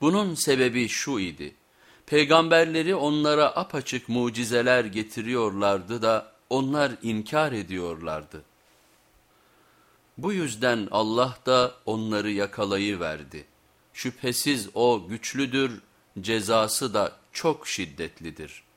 Bunun sebebi şu idi. Peygamberleri onlara apaçık mucizeler getiriyorlardı da onlar inkar ediyorlardı. Bu yüzden Allah da onları yakalayıverdi. Şüphesiz o güçlüdür, cezası da çok şiddetlidir.''